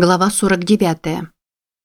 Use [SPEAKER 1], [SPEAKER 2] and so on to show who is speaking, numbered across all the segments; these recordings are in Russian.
[SPEAKER 1] Глава 49.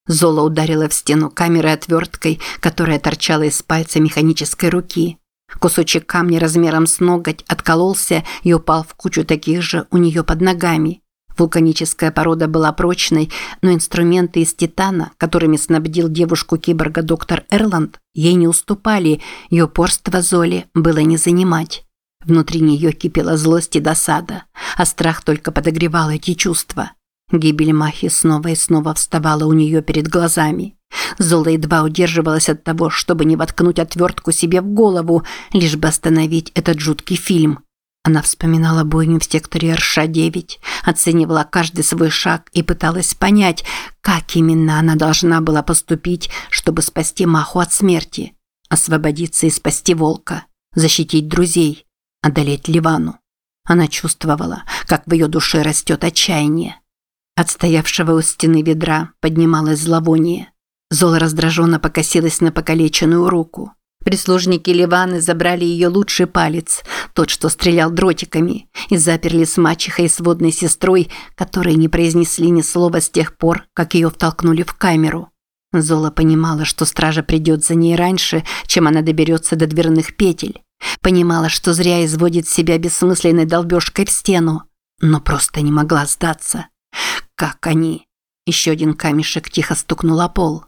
[SPEAKER 1] Зола ударила в стену камеры отверткой, которая торчала из пальца механической руки. Кусочек камня размером с ноготь откололся и упал в кучу таких же у нее под ногами. Вулканическая порода была прочной, но инструменты из титана, которыми снабдил девушку-киборга доктор Эрланд, ей не уступали, и упорство Золи было не занимать. Внутри нее кипела злость и досада, а страх только подогревал эти чувства. Гибель Махи снова и снова вставала у нее перед глазами. Зола едва удерживалась от того, чтобы не воткнуть отвертку себе в голову, лишь бы остановить этот жуткий фильм. Она вспоминала бойню в секторе РШ-9, оценивала каждый свой шаг и пыталась понять, как именно она должна была поступить, чтобы спасти Маху от смерти, освободиться и спасти волка, защитить друзей, одолеть Ливану. Она чувствовала, как в ее душе растет отчаяние. От стоявшего у стены ведра поднималось зловоние. Зола раздраженно покосилась на покалеченную руку. Прислужники Ливаны забрали ее лучший палец, тот, что стрелял дротиками, и заперли с мачехой и сводной сестрой, которые не произнесли ни слова с тех пор, как ее втолкнули в камеру. Зола понимала, что стража придет за ней раньше, чем она доберется до дверных петель. Понимала, что зря изводит себя бессмысленной долбежкой в стену, но просто не могла сдаться. Как они? Еще один камешек тихо стукнул о пол.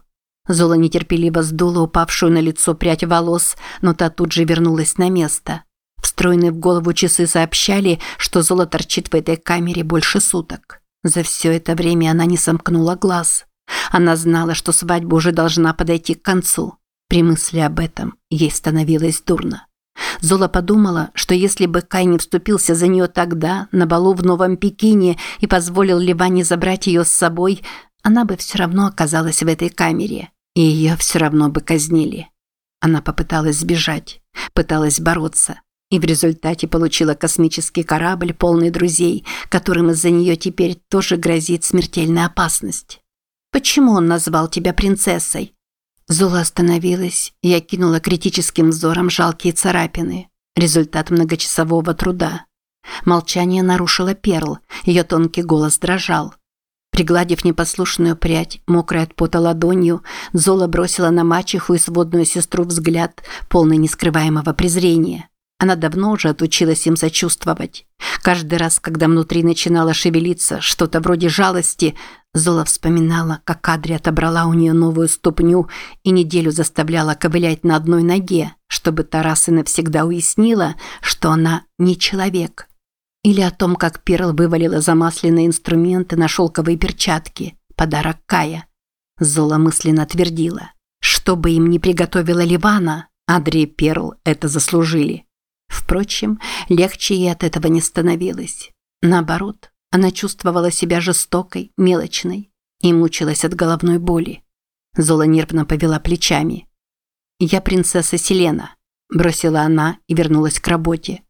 [SPEAKER 1] Зола нетерпеливо сдула упавшую на лицо прядь волос, но та тут же вернулась на место. Встроенные в голову часы сообщали, что Зола торчит в этой камере больше суток. За все это время она не сомкнула глаз. Она знала, что свадьба уже должна подойти к концу. При мысли об этом ей становилось дурно. Зола подумала, что если бы Кай не вступился за нее тогда, на балу в Новом Пекине, и позволил Ливане забрать ее с собой, она бы все равно оказалась в этой камере, и ее все равно бы казнили. Она попыталась сбежать, пыталась бороться, и в результате получила космический корабль, полный друзей, которым из-за нее теперь тоже грозит смертельная опасность. «Почему он назвал тебя принцессой?» Зула остановилась и окинула критическим взором жалкие царапины. Результат многочасового труда. Молчание нарушила Перл, ее тонкий голос дрожал. Пригладив непослушную прядь, мокрой от пота ладонью, Зола бросила на мачеху и сводную сестру взгляд, полный нескрываемого презрения. Она давно уже отучилась им сочувствовать. Каждый раз, когда внутри начинало шевелиться что-то вроде жалости, Зола вспоминала, как Адри отобрала у нее новую ступню и неделю заставляла ковылять на одной ноге, чтобы Тарас и навсегда уяснила, что она не человек. Или о том, как Перл вывалила замасленные инструменты на шелковые перчатки, подарок Кая. Зола мысленно твердила, что бы им ни приготовила Ливана, Адри и Перл это заслужили. Впрочем, легче ей от этого не становилось. Наоборот, она чувствовала себя жестокой, мелочной и мучилась от головной боли. Зола нервно повела плечами. «Я принцесса Селена», – бросила она и вернулась к работе.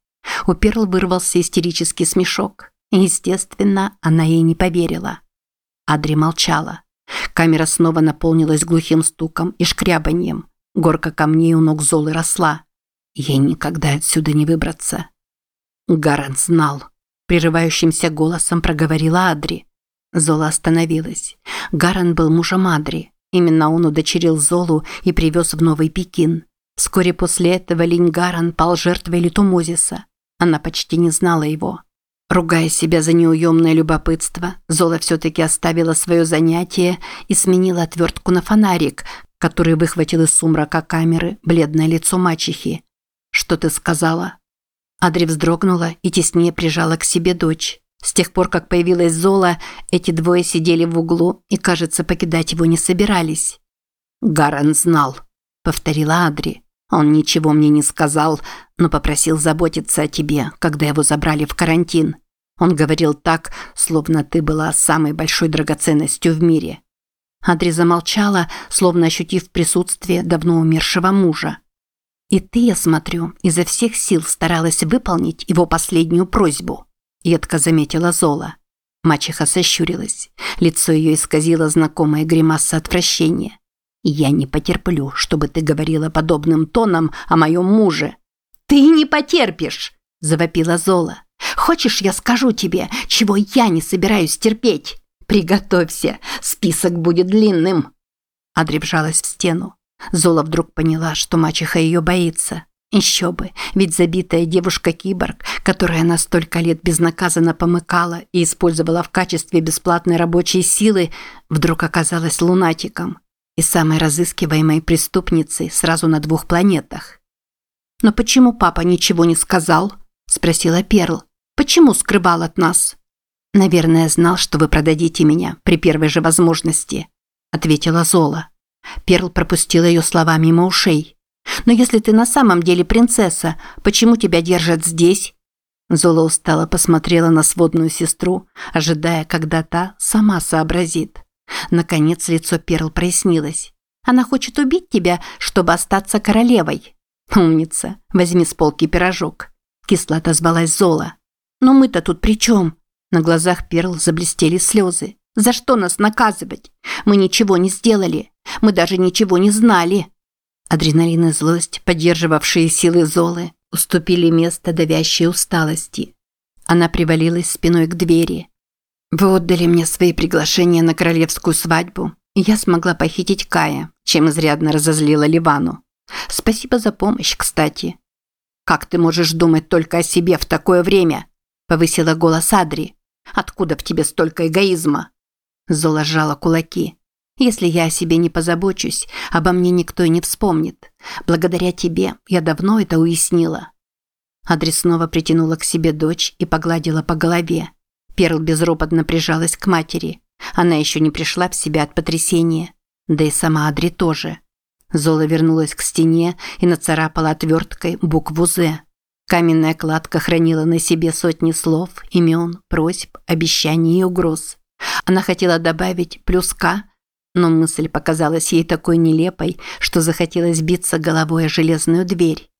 [SPEAKER 1] У Перл вырвался истерический смешок. Естественно, она ей не поверила. Адри молчала. Камера снова наполнилась глухим стуком и шкрябаньем. Горка камней у ног Золы росла. Ей никогда отсюда не выбраться. Гарант знал. Прерывающимся голосом проговорила Адри. Зола остановилась. Гаран был мужем Адри. Именно он удочерил Золу и привез в Новый Пекин. Вскоре после этого Линь Гаран пал жертвой Литумозиса. Она почти не знала его. Ругая себя за неуемное любопытство, Зола все-таки оставила свое занятие и сменила отвертку на фонарик, который выхватил из сумрака камеры бледное лицо мачехи. «Что ты сказала?» Адри вздрогнула и теснее прижала к себе дочь. С тех пор, как появилась Зола, эти двое сидели в углу и, кажется, покидать его не собирались. «Гаран знал», – повторила Адри. «Он ничего мне не сказал, но попросил заботиться о тебе, когда его забрали в карантин. Он говорил так, словно ты была самой большой драгоценностью в мире». Адри замолчала, словно ощутив присутствие давно умершего мужа. И ты, я смотрю, изо всех сил старалась выполнить его последнюю просьбу, едко заметила Зола. Мачеха сощурилась. Лицо ее исказило знакомая гримаса отвращения. «Я не потерплю, чтобы ты говорила подобным тоном о моем муже». «Ты не потерпишь!» – завопила Зола. «Хочешь, я скажу тебе, чего я не собираюсь терпеть? Приготовься, список будет длинным. Адри вжалась в стену. Зола вдруг поняла, что мачеха ее боится. Еще бы, ведь забитая девушка-киборг, которая на столько лет безнаказанно помыкала и использовала в качестве бесплатной рабочей силы, вдруг оказалась лунатиком и самой разыскиваемой преступницей сразу на двух планетах. «Но почему папа ничего не сказал?» – спросила Перл. «Почему скрывал от нас?» «Наверное, знал, что вы продадите меня при первой же возможности», – ответила Зола. Перл пропустила ее слова мимо ушей. «Но если ты на самом деле принцесса, почему тебя держат здесь?» Зола устало посмотрела на сводную сестру, ожидая, когда та сама сообразит. Наконец лицо Перл прояснилось. «Она хочет убить тебя, чтобы остаться королевой». «Умница, возьми с полки пирожок», – кисло отозвалась Зола. «Но мы-то тут при чем?» На глазах Перл заблестели слезы. «За что нас наказывать? Мы ничего не сделали. Мы даже ничего не знали». Адреналин и злость, поддерживавшие силы Золы, уступили место давящей усталости. Она привалилась спиной к двери. «Вы отдали мне свои приглашения на королевскую свадьбу, и я смогла похитить Кая, чем изрядно разозлила Ливану. Спасибо за помощь, кстати». «Как ты можешь думать только о себе в такое время?» – повысила голос Адри. «Откуда в тебе столько эгоизма?» Зола сжала кулаки. Если я о себе не позабочусь, обо мне никто и не вспомнит. Благодаря тебе я давно это уяснила. Адри снова притянула к себе дочь и погладила по голове. Перл безропотно прижалась к матери. Она еще не пришла в себя от потрясения. Да и сама Адри тоже. Зола вернулась к стене и нацарапала отверткой букву «З». Каменная кладка хранила на себе сотни слов, имен, просьб, обещаний и угроз. Она хотела добавить плюс «К», но мысль показалась ей такой нелепой, что захотелось биться головой о железную дверь.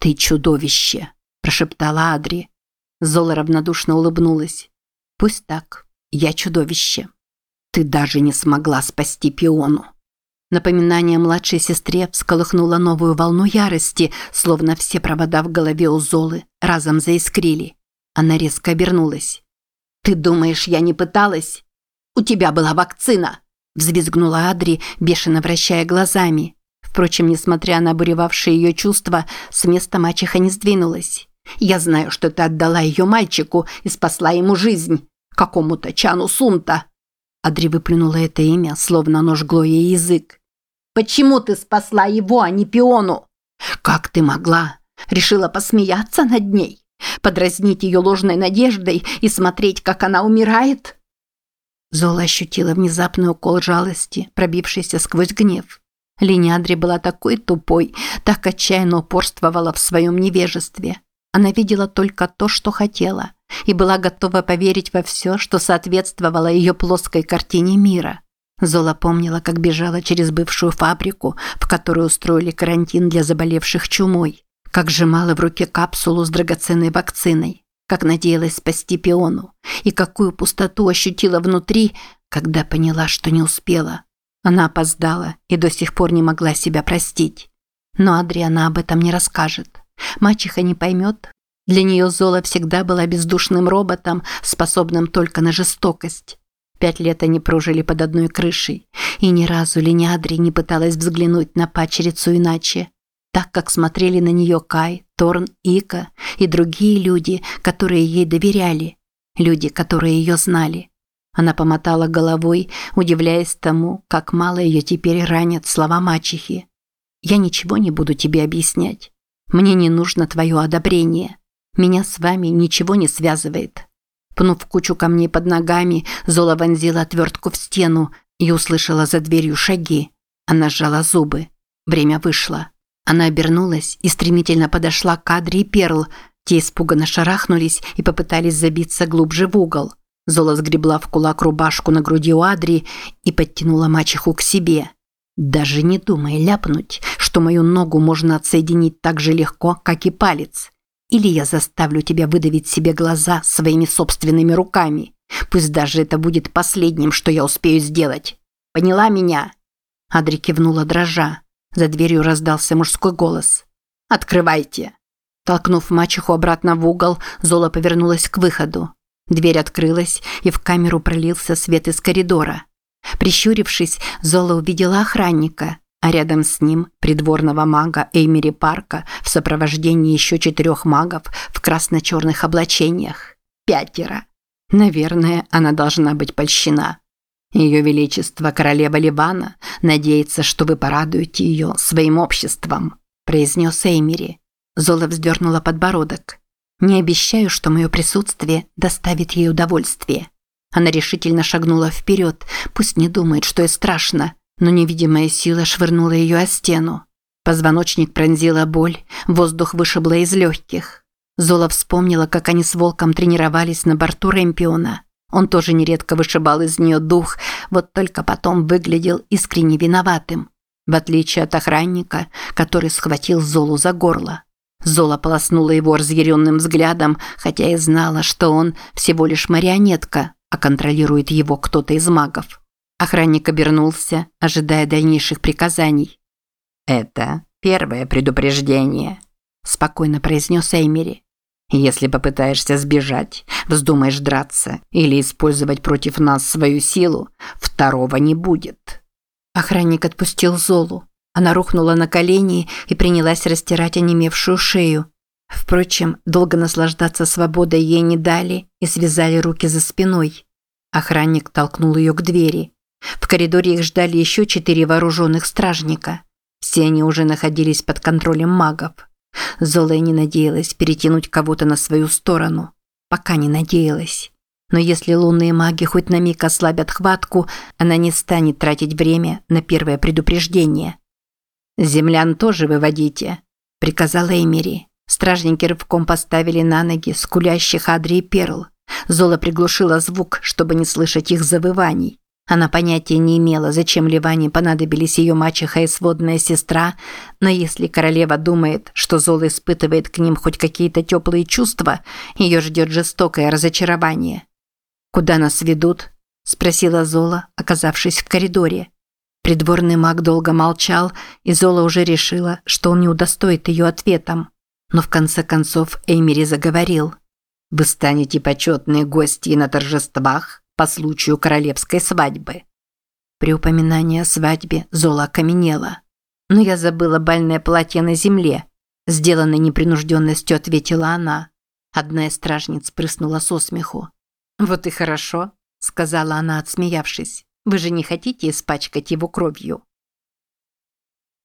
[SPEAKER 1] «Ты чудовище!» – прошептала Адри. Зола равнодушно улыбнулась. «Пусть так. Я чудовище. Ты даже не смогла спасти пиону». Напоминание младшей сестре всколыхнуло новую волну ярости, словно все провода в голове у Золы разом заискрили. Она резко обернулась. «Ты думаешь, я не пыталась? У тебя была вакцина!» Взвизгнула Адри, бешено вращая глазами. Впрочем, несмотря на обуревавшие ее чувства, с места мачеха не сдвинулась. «Я знаю, что ты отдала ее мальчику и спасла ему жизнь. Какому-то Чану Сунта». Адри выплюнула это имя, словно оно жгло ей язык. «Почему ты спасла его, а не пиону?» «Как ты могла? Решила посмеяться над ней? Подразнить ее ложной надеждой и смотреть, как она умирает?» Зола ощутила внезапный укол жалости, пробившийся сквозь гнев. Линиадри была такой тупой, так отчаянно упорствовала в своем невежестве. Она видела только то, что хотела, и была готова поверить во все, что соответствовало ее плоской картине мира. Зола помнила, как бежала через бывшую фабрику, в которую устроили карантин для заболевших чумой, как сжимала в руке капсулу с драгоценной вакциной, как надеялась спасти пиону, и какую пустоту ощутила внутри, когда поняла, что не успела. Она опоздала и до сих пор не могла себя простить. Но Адриана об этом не расскажет. Мачеха не поймет. Для нее Зола всегда была бездушным роботом, способным только на жестокость. Пять лет они прожили под одной крышей, и ни разу Линиадри не пыталась взглянуть на пачерицу иначе так как смотрели на нее Кай, Торн, Ика и другие люди, которые ей доверяли, люди, которые ее знали. Она помотала головой, удивляясь тому, как мало ее теперь ранят слова мачехи. «Я ничего не буду тебе объяснять. Мне не нужно твое одобрение. Меня с вами ничего не связывает». Пнув кучу камней под ногами, Зола вонзила отвертку в стену и услышала за дверью шаги. Она сжала зубы. Время вышло. Она обернулась и стремительно подошла к Адри и Перл. Те испуганно шарахнулись и попытались забиться глубже в угол. Зола сгребла в кулак рубашку на груди у Адри и подтянула мачеху к себе. «Даже не думай ляпнуть, что мою ногу можно отсоединить так же легко, как и палец. Или я заставлю тебя выдавить себе глаза своими собственными руками. Пусть даже это будет последним, что я успею сделать. Поняла меня?» Адри кивнула дрожа. За дверью раздался мужской голос. «Открывайте!» Толкнув мачеху обратно в угол, Зола повернулась к выходу. Дверь открылась, и в камеру пролился свет из коридора. Прищурившись, Зола увидела охранника, а рядом с ним придворного мага Эймери Парка в сопровождении еще четырех магов в красно-черных облачениях. Пятеро. Наверное, она должна быть польщена. Ее Величество Королева Ливана надеется, что вы порадуете ее своим обществом, произнес Эймери. Зола вздернула подбородок. Не обещаю, что мое присутствие доставит ей удовольствие. Она решительно шагнула вперед, пусть не думает, что ей страшно, но невидимая сила швырнула ее о стену. Позвоночник пронзила боль, воздух вышибло из легких. Зола вспомнила, как они с Волком тренировались на борту Рэмпиона. Он тоже нередко вышибал из нее дух, вот только потом выглядел искренне виноватым. В отличие от охранника, который схватил Золу за горло. Зола полоснула его разъяренным взглядом, хотя и знала, что он всего лишь марионетка, а контролирует его кто-то из магов. Охранник обернулся, ожидая дальнейших приказаний. «Это первое предупреждение», – спокойно произнес Эймери. Если попытаешься сбежать, вздумаешь драться или использовать против нас свою силу, второго не будет. Охранник отпустил Золу. Она рухнула на колени и принялась растирать онемевшую шею. Впрочем, долго наслаждаться свободой ей не дали и связали руки за спиной. Охранник толкнул ее к двери. В коридоре их ждали еще четыре вооруженных стражника. Все они уже находились под контролем магов. Зола не надеялась перетянуть кого-то на свою сторону. Пока не надеялась. Но если лунные маги хоть на миг ослабят хватку, она не станет тратить время на первое предупреждение. «Землян тоже выводите», – приказала Эмери. Стражники рывком поставили на ноги скулящих Адри и Перл. Зола приглушила звук, чтобы не слышать их завываний. Она понятия не имела, зачем Ливане понадобились ее мачеха и сводная сестра, но если королева думает, что Зола испытывает к ним хоть какие-то теплые чувства, ее ждет жестокое разочарование. «Куда нас ведут?» – спросила Зола, оказавшись в коридоре. Придворный маг долго молчал, и Зола уже решила, что он не удостоит ее ответом. Но в конце концов Эймери заговорил. «Вы станете почетные гости на торжествах?» По случаю королевской свадьбы. При упоминании о свадьбе Зола окаменела. «Но я забыла бальное платье на земле», – сделанной непринужденностью ответила она. Одна из стражниц прыснула со смеху. «Вот и хорошо», – сказала она, отсмеявшись. «Вы же не хотите испачкать его кровью?»